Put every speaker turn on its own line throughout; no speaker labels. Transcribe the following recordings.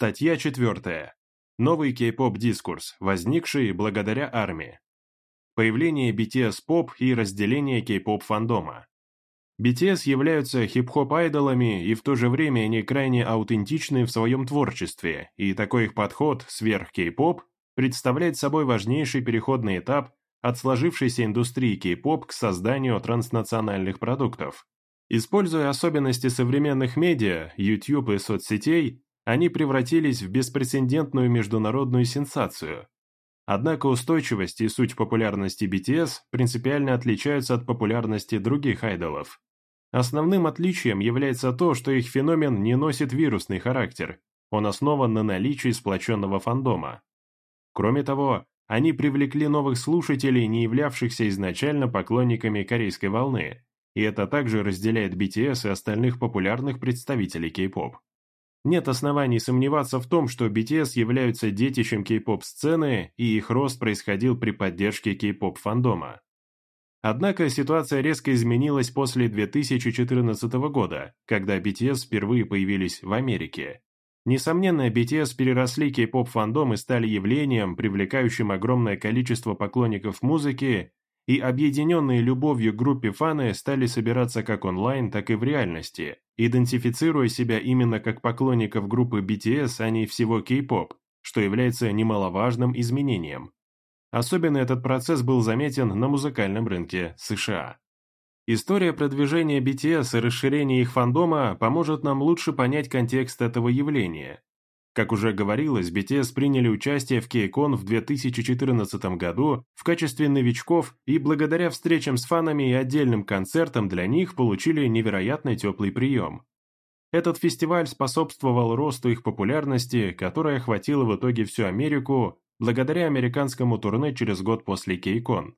Статья четвертая. Новый кей-поп-дискурс, возникший благодаря армии. Появление BTS-поп и разделение кей-поп-фандома. BTS являются хип-хоп-айдолами и в то же время они крайне аутентичны в своем творчестве, и такой их подход сверх кей-поп представляет собой важнейший переходный этап от сложившейся индустрии кей-поп к созданию транснациональных продуктов. Используя особенности современных медиа, YouTube и соцсетей, они превратились в беспрецедентную международную сенсацию. Однако устойчивость и суть популярности BTS принципиально отличаются от популярности других айдолов. Основным отличием является то, что их феномен не носит вирусный характер, он основан на наличии сплоченного фандома. Кроме того, они привлекли новых слушателей, не являвшихся изначально поклонниками корейской волны, и это также разделяет BTS и остальных популярных представителей кей-поп. Нет оснований сомневаться в том, что BTS являются детищем кей-поп-сцены, и их рост происходил при поддержке кей-поп-фандома. Однако ситуация резко изменилась после 2014 года, когда BTS впервые появились в Америке. Несомненно, BTS переросли кей-поп-фандом и стали явлением, привлекающим огромное количество поклонников музыки, и объединенные любовью группе фаны стали собираться как онлайн, так и в реальности, идентифицируя себя именно как поклонников группы BTS, а не всего кей-поп, что является немаловажным изменением. Особенно этот процесс был заметен на музыкальном рынке США. История продвижения BTS и расширения их фандома поможет нам лучше понять контекст этого явления, как уже говорилось, BTS приняли участие в Кейкон в 2014 году в качестве новичков и благодаря встречам с фанами и отдельным концертам для них получили невероятный теплый прием. Этот фестиваль способствовал росту их популярности, которая охватила в итоге всю Америку благодаря американскому турне через год после Кейкон.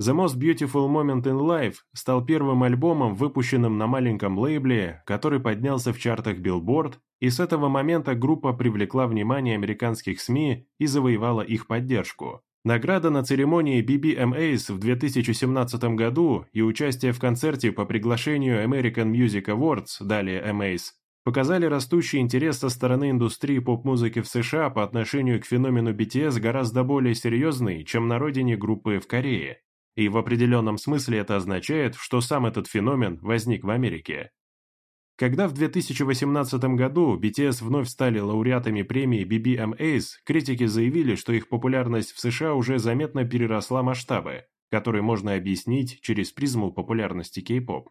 The Most Beautiful Moment in Life стал первым альбомом, выпущенным на маленьком лейбле, который поднялся в чартах Billboard и с этого момента группа привлекла внимание американских СМИ и завоевала их поддержку. Награда на церемонии BBMAs в 2017 году и участие в концерте по приглашению American Music Awards, далее MAs, показали растущий интерес со стороны индустрии поп-музыки в США по отношению к феномену BTS гораздо более серьезный, чем на родине группы в Корее. И в определенном смысле это означает, что сам этот феномен возник в Америке. Когда в 2018 году BTS вновь стали лауреатами премии BBMAs, критики заявили, что их популярность в США уже заметно переросла масштабы, которые можно объяснить через призму популярности кей-поп.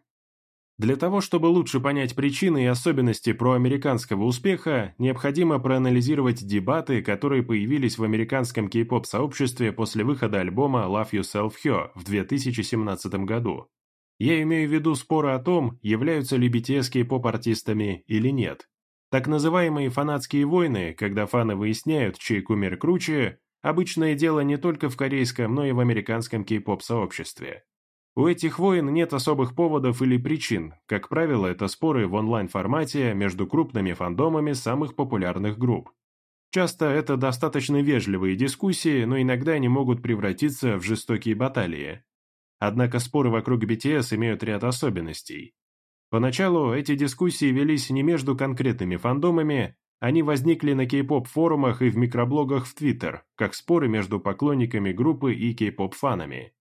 Для того, чтобы лучше понять причины и особенности проамериканского успеха, необходимо проанализировать дебаты, которые появились в американском кей-поп сообществе после выхода альбома Love Yourself Here в 2017 году. Я имею в виду споры о том, являются ли BTS поп-артистами или нет. Так называемые фанатские войны, когда фаны выясняют, чей кумир круче, обычное дело не только в корейском, но и в американском кей-поп-сообществе. У этих войн нет особых поводов или причин, как правило, это споры в онлайн-формате между крупными фандомами самых популярных групп. Часто это достаточно вежливые дискуссии, но иногда они могут превратиться в жестокие баталии. Однако споры вокруг BTS имеют ряд особенностей. Поначалу эти дискуссии велись не между конкретными фандомами, они возникли на кей-поп форумах и в микроблогах в Твиттер, как споры между поклонниками группы и кей-поп фанами.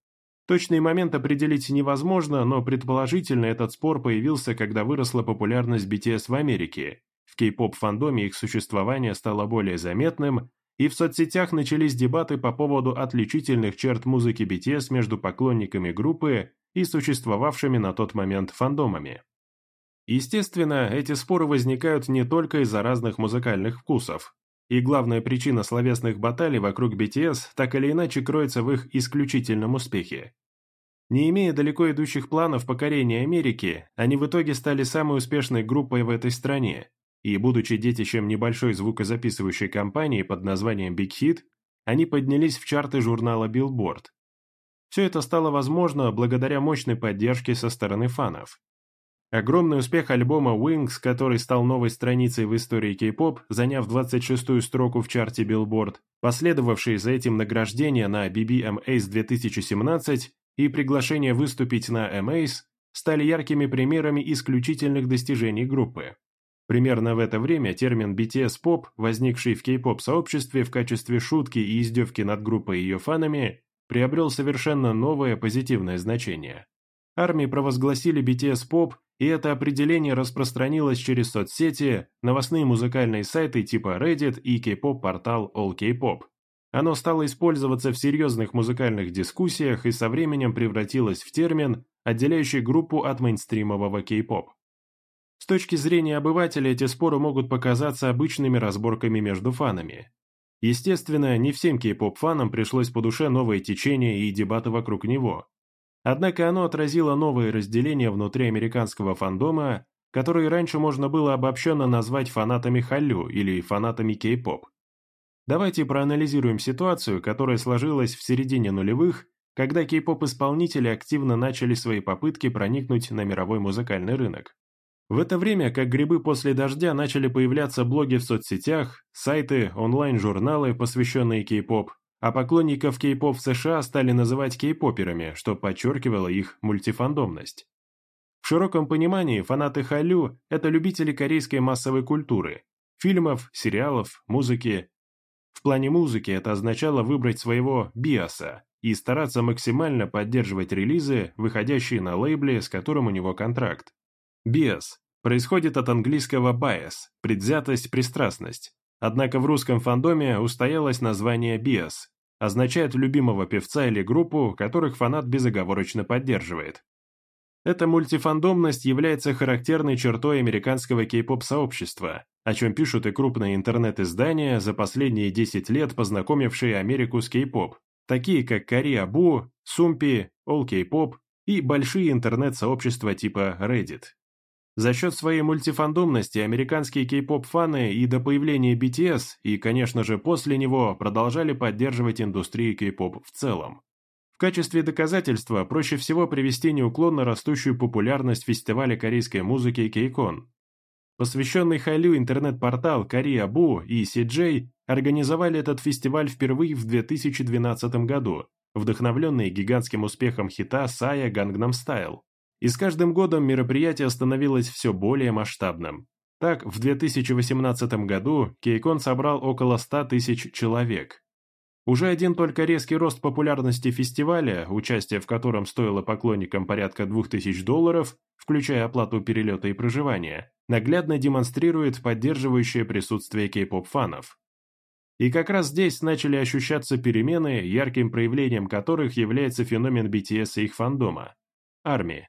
Точный момент определить невозможно, но предположительно этот спор появился, когда выросла популярность BTS в Америке. В кей-поп фандоме их существование стало более заметным, и в соцсетях начались дебаты по поводу отличительных черт музыки BTS между поклонниками группы и существовавшими на тот момент фандомами. Естественно, эти споры возникают не только из-за разных музыкальных вкусов. И главная причина словесных баталий вокруг BTS так или иначе кроется в их исключительном успехе. Не имея далеко идущих планов покорения Америки, они в итоге стали самой успешной группой в этой стране, и, будучи детищем небольшой звукозаписывающей компании под названием Big Hit, они поднялись в чарты журнала Billboard. Все это стало возможно благодаря мощной поддержке со стороны фанов. Огромный успех альбома Wings, который стал новой страницей в истории кей-поп, заняв 26-ю строку в чарте Billboard, последовавшие за этим награждение на BBMAs 2017 и приглашение выступить на MAs, стали яркими примерами исключительных достижений группы. Примерно в это время термин BTS-поп, возникший в кей-поп-сообществе в качестве шутки и издевки над группой и ее фанами, приобрел совершенно новое позитивное значение. Армии провозгласили BTS-поп, и это определение распространилось через соцсети, новостные музыкальные сайты типа Reddit и кей-поп-портал All K-pop. Оно стало использоваться в серьезных музыкальных дискуссиях и со временем превратилось в термин, отделяющий группу от мейнстримового кей-поп. С точки зрения обывателя эти споры могут показаться обычными разборками между фанами. Естественно, не всем кей-поп-фанам пришлось по душе новое течение и дебаты вокруг него. Однако оно отразило новые разделения внутри американского фандома, которые раньше можно было обобщенно назвать фанатами Халлю или фанатами кей-поп. Давайте проанализируем ситуацию, которая сложилась в середине нулевых, когда кей-поп-исполнители активно начали свои попытки проникнуть на мировой музыкальный рынок. В это время, как грибы после дождя, начали появляться блоги в соцсетях, сайты, онлайн-журналы, посвященные кей-поп, а поклонников кей-поп в США стали называть кей-поперами, что подчеркивало их мультифандомность. В широком понимании фанаты Халю – это любители корейской массовой культуры, фильмов, сериалов, музыки. В плане музыки это означало выбрать своего биаса и стараться максимально поддерживать релизы, выходящие на лейбле, с которым у него контракт. Биас происходит от английского bias, предвзятость, пристрастность. Однако в русском фандоме устоялось название биас, означает любимого певца или группу, которых фанат безоговорочно поддерживает. Эта мультифандомность является характерной чертой американского кей-поп-сообщества, о чем пишут и крупные интернет-издания за последние 10 лет, познакомившие Америку с кей-поп, такие как Корея Бу, Сумпи, All K-pop и большие интернет-сообщества типа Reddit. За счет своей мультифандомности американские кей-поп-фаны и до появления BTS, и, конечно же, после него, продолжали поддерживать индустрию кей-поп в целом. В качестве доказательства проще всего привести неуклонно растущую популярность фестиваля корейской музыки KCON. Посвященный Хайлю интернет-портал Корея.бу и CJ организовали этот фестиваль впервые в 2012 году, вдохновленные гигантским успехом хита Сая Гангнам Стайл, и с каждым годом мероприятие становилось все более масштабным. Так, в 2018 году Кейкон собрал около 100 тысяч человек. Уже один только резкий рост популярности фестиваля, участие в котором стоило поклонникам порядка 2000 долларов, включая оплату перелета и проживания, наглядно демонстрирует поддерживающее присутствие кей-поп-фанов. И как раз здесь начали ощущаться перемены, ярким проявлением которых является феномен BTS и их фандома – армии.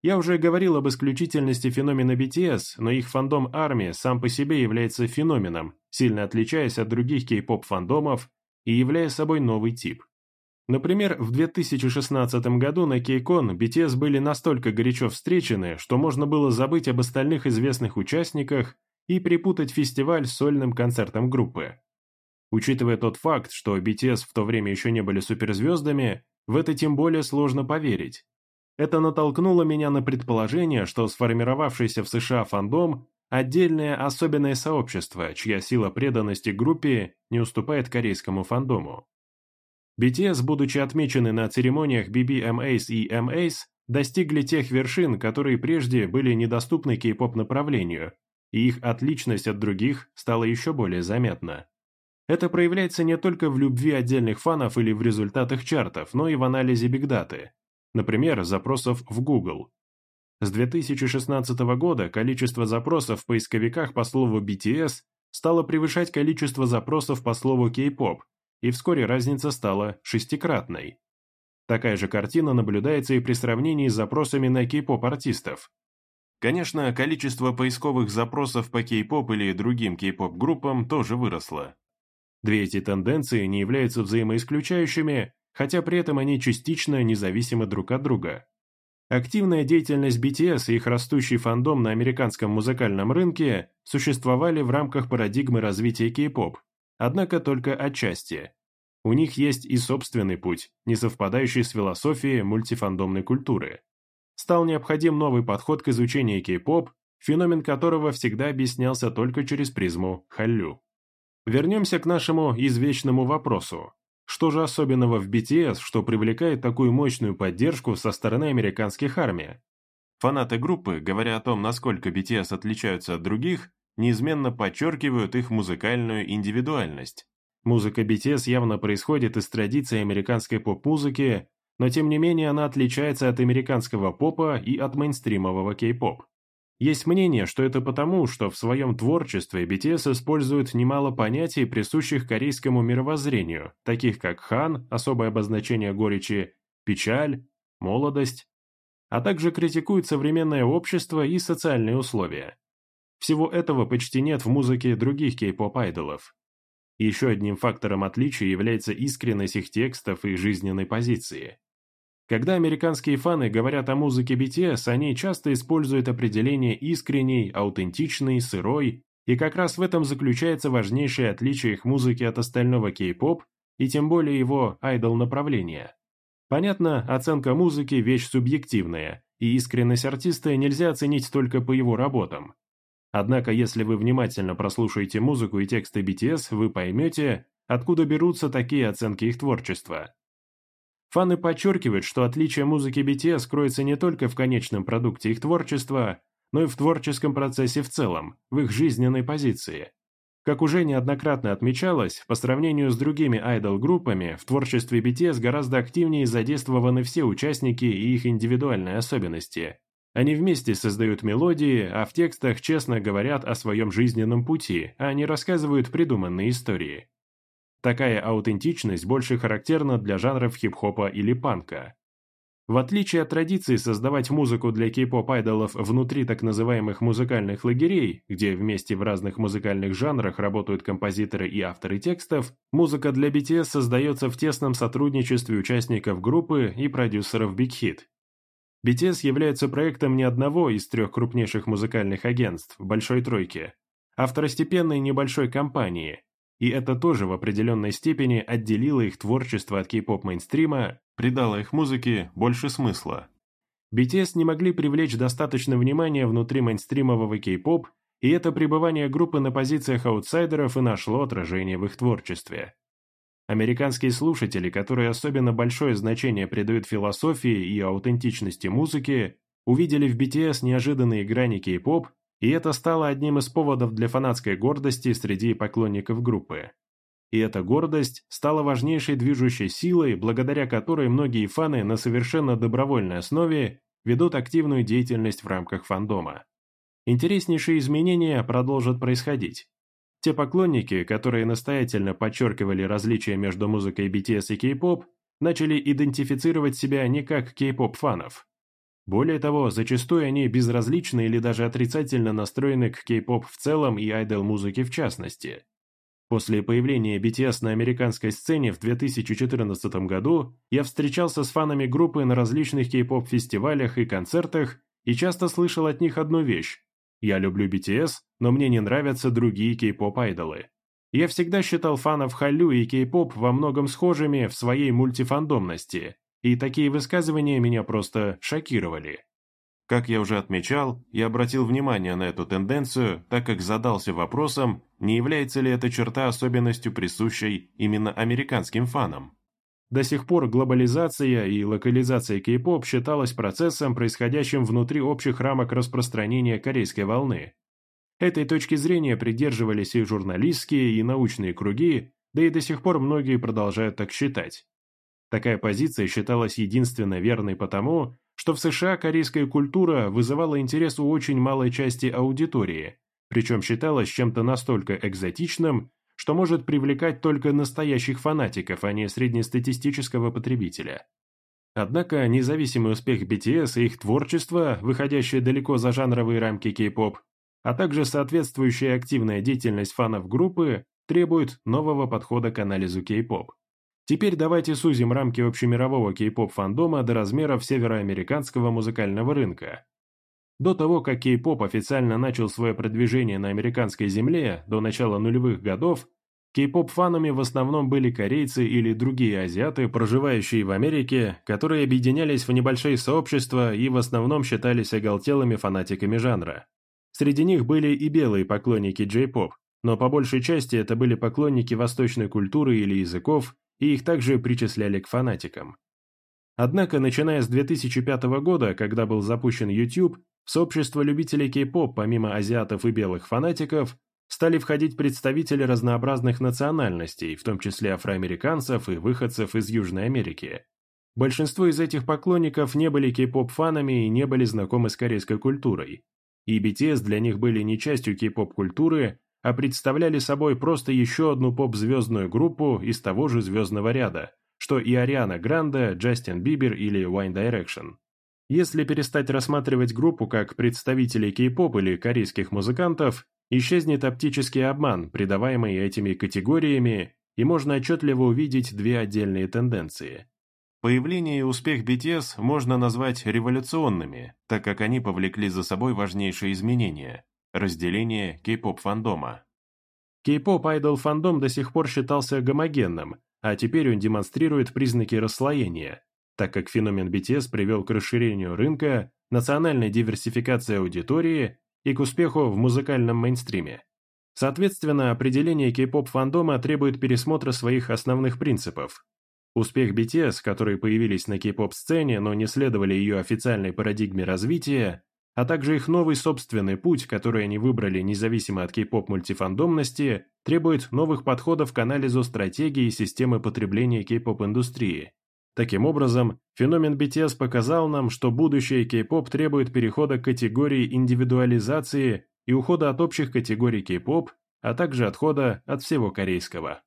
Я уже говорил об исключительности феномена BTS, но их фандом армии сам по себе является феноменом, сильно отличаясь от других кей-поп фандомов и являя собой новый тип. Например, в 2016 году на Кейкон BTS были настолько горячо встречены, что можно было забыть об остальных известных участниках и припутать фестиваль с сольным концертом группы. Учитывая тот факт, что BTS в то время еще не были суперзвездами, в это тем более сложно поверить. Это натолкнуло меня на предположение, что сформировавшийся в США фандом – отдельное особенное сообщество, чья сила преданности группе не уступает корейскому фандому. BTS, будучи отмечены на церемониях BBMAs и MAs, достигли тех вершин, которые прежде были недоступны кей-поп направлению, и их отличность от других стала еще более заметна. Это проявляется не только в любви отдельных фанов или в результатах чартов, но и в анализе бигдаты, например, запросов в Google. С 2016 года количество запросов в поисковиках по слову BTS стало превышать количество запросов по слову K-pop, и вскоре разница стала шестикратной. Такая же картина наблюдается и при сравнении с запросами на K-pop-артистов. Конечно, количество поисковых запросов по K-pop или другим K-pop-группам тоже выросло. Две эти тенденции не являются взаимоисключающими, хотя при этом они частично независимы друг от друга. Активная деятельность BTS и их растущий фандом на американском музыкальном рынке существовали в рамках парадигмы развития кей-поп, однако только отчасти. У них есть и собственный путь, не совпадающий с философией мультифандомной культуры. Стал необходим новый подход к изучению кей-поп, феномен которого всегда объяснялся только через призму Халлю. Вернемся к нашему извечному вопросу. Что же особенного в BTS, что привлекает такую мощную поддержку со стороны американских армий? Фанаты группы, говоря о том, насколько BTS отличаются от других, неизменно подчеркивают их музыкальную индивидуальность. Музыка BTS явно происходит из традиции американской поп-музыки, но тем не менее она отличается от американского попа и от мейнстримового кей-поп. Есть мнение, что это потому, что в своем творчестве BTS использует немало понятий, присущих корейскому мировоззрению, таких как хан, особое обозначение горечи, печаль, молодость, а также критикует современное общество и социальные условия. Всего этого почти нет в музыке других кей-поп-айдолов. Еще одним фактором отличия является искренность их текстов и жизненной позиции. Когда американские фаны говорят о музыке BTS, они часто используют определение искренней, аутентичной, «сырой», и как раз в этом заключается важнейшее отличие их музыки от остального кей-поп и тем более его айдол-направления. Понятно, оценка музыки – вещь субъективная, и искренность артиста нельзя оценить только по его работам. Однако, если вы внимательно прослушаете музыку и тексты BTS, вы поймете, откуда берутся такие оценки их творчества. Фаны подчеркивают, что отличие музыки BTS кроется не только в конечном продукте их творчества, но и в творческом процессе в целом, в их жизненной позиции. Как уже неоднократно отмечалось, по сравнению с другими айдол-группами, в творчестве BTS гораздо активнее задействованы все участники и их индивидуальные особенности. Они вместе создают мелодии, а в текстах честно говорят о своем жизненном пути, а не рассказывают придуманные истории. Такая аутентичность больше характерна для жанров хип-хопа или панка. В отличие от традиции создавать музыку для кей-поп айдолов внутри так называемых музыкальных лагерей, где вместе в разных музыкальных жанрах работают композиторы и авторы текстов, музыка для BTS создается в тесном сотрудничестве участников группы и продюсеров Big Hit. BTS является проектом не одного из трех крупнейших музыкальных агентств «Большой тройки», а второстепенной небольшой компании – и это тоже в определенной степени отделило их творчество от кей-поп-мейнстрима, придало их музыке больше смысла. BTS не могли привлечь достаточно внимания внутри мейнстримового кей-поп, и это пребывание группы на позициях аутсайдеров и нашло отражение в их творчестве. Американские слушатели, которые особенно большое значение придают философии и аутентичности музыки, увидели в BTS неожиданные грани кей-поп и это стало одним из поводов для фанатской гордости среди поклонников группы. И эта гордость стала важнейшей движущей силой, благодаря которой многие фаны на совершенно добровольной основе ведут активную деятельность в рамках фандома. Интереснейшие изменения продолжат происходить. Те поклонники, которые настоятельно подчеркивали различия между музыкой BTS и K-pop, начали идентифицировать себя не как K-pop фанов, более того, зачастую они безразличны или даже отрицательно настроены к кей-поп в целом и айдол-музыке в частности. После появления BTS на американской сцене в 2014 году я встречался с фанами группы на различных кей-поп-фестивалях и концертах и часто слышал от них одну вещь. Я люблю BTS, но мне не нравятся другие кей-поп-айдолы. Я всегда считал фанов Халю и кей-поп во многом схожими в своей мультифандомности, и такие высказывания меня просто шокировали. Как я уже отмечал, я обратил внимание на эту тенденцию, так как задался вопросом, не является ли эта черта особенностью присущей именно американским фанам. До сих пор глобализация и локализация кей-поп считалась процессом, происходящим внутри общих рамок распространения корейской волны. Этой точки зрения придерживались и журналистские, и научные круги, да и до сих пор многие продолжают так считать. Такая позиция считалась единственно верной потому, что в США корейская культура вызывала интерес у очень малой части аудитории, причем считалась чем-то настолько экзотичным, что может привлекать только настоящих фанатиков, а не среднестатистического потребителя. Однако независимый успех BTS и их творчество, выходящее далеко за жанровые рамки кей-поп, а также соответствующая активная деятельность фанов группы требует нового подхода к анализу кей-поп. Теперь давайте сузим рамки общемирового кей-поп-фандома до размеров североамериканского музыкального рынка. До того, как кей-поп официально начал свое продвижение на американской земле, до начала нулевых годов, кей-поп-фанами в основном были корейцы или другие азиаты, проживающие в Америке, которые объединялись в небольшие сообщества и в основном считались оголтелыми фанатиками жанра. Среди них были и белые поклонники джей-поп, но по большей части это были поклонники восточной культуры или языков, и их также причисляли к фанатикам. Однако, начиная с 2005 года, когда был запущен YouTube, в сообщество любителей кей-поп, помимо азиатов и белых фанатиков, стали входить представители разнообразных национальностей, в том числе афроамериканцев и выходцев из Южной Америки. Большинство из этих поклонников не были кей-поп-фанами и не были знакомы с корейской культурой. И BTS для них были не частью кей-поп-культуры, а представляли собой просто еще одну поп-звездную группу из того же звездного ряда, что и Ариана Гранде, Джастин Бибер или Wine Direction. Если перестать рассматривать группу как представителей кей-поп или корейских музыкантов, исчезнет оптический обман, придаваемый этими категориями, и можно отчетливо увидеть две отдельные тенденции. Появление и успех BTS можно назвать революционными, так как они повлекли за собой важнейшие изменения – разделение кей-поп-фандома. Кей-поп айдол-фандом до сих пор считался гомогенным, а теперь он демонстрирует признаки расслоения, так как феномен BTS привел к расширению рынка, национальной диверсификации аудитории и к успеху в музыкальном мейнстриме. Соответственно, определение кей-поп-фандома требует пересмотра своих основных принципов. Успех BTS, которые появились на кей-поп-сцене, но не следовали ее официальной парадигме развития, а также их новый собственный путь, который они выбрали независимо от кей-поп мультифандомности, требует новых подходов к анализу стратегии и системы потребления кей-поп индустрии. Таким образом, феномен BTS показал нам, что будущее кей-поп требует перехода к категории индивидуализации и ухода от общих категорий кей-поп, а также отхода от всего корейского.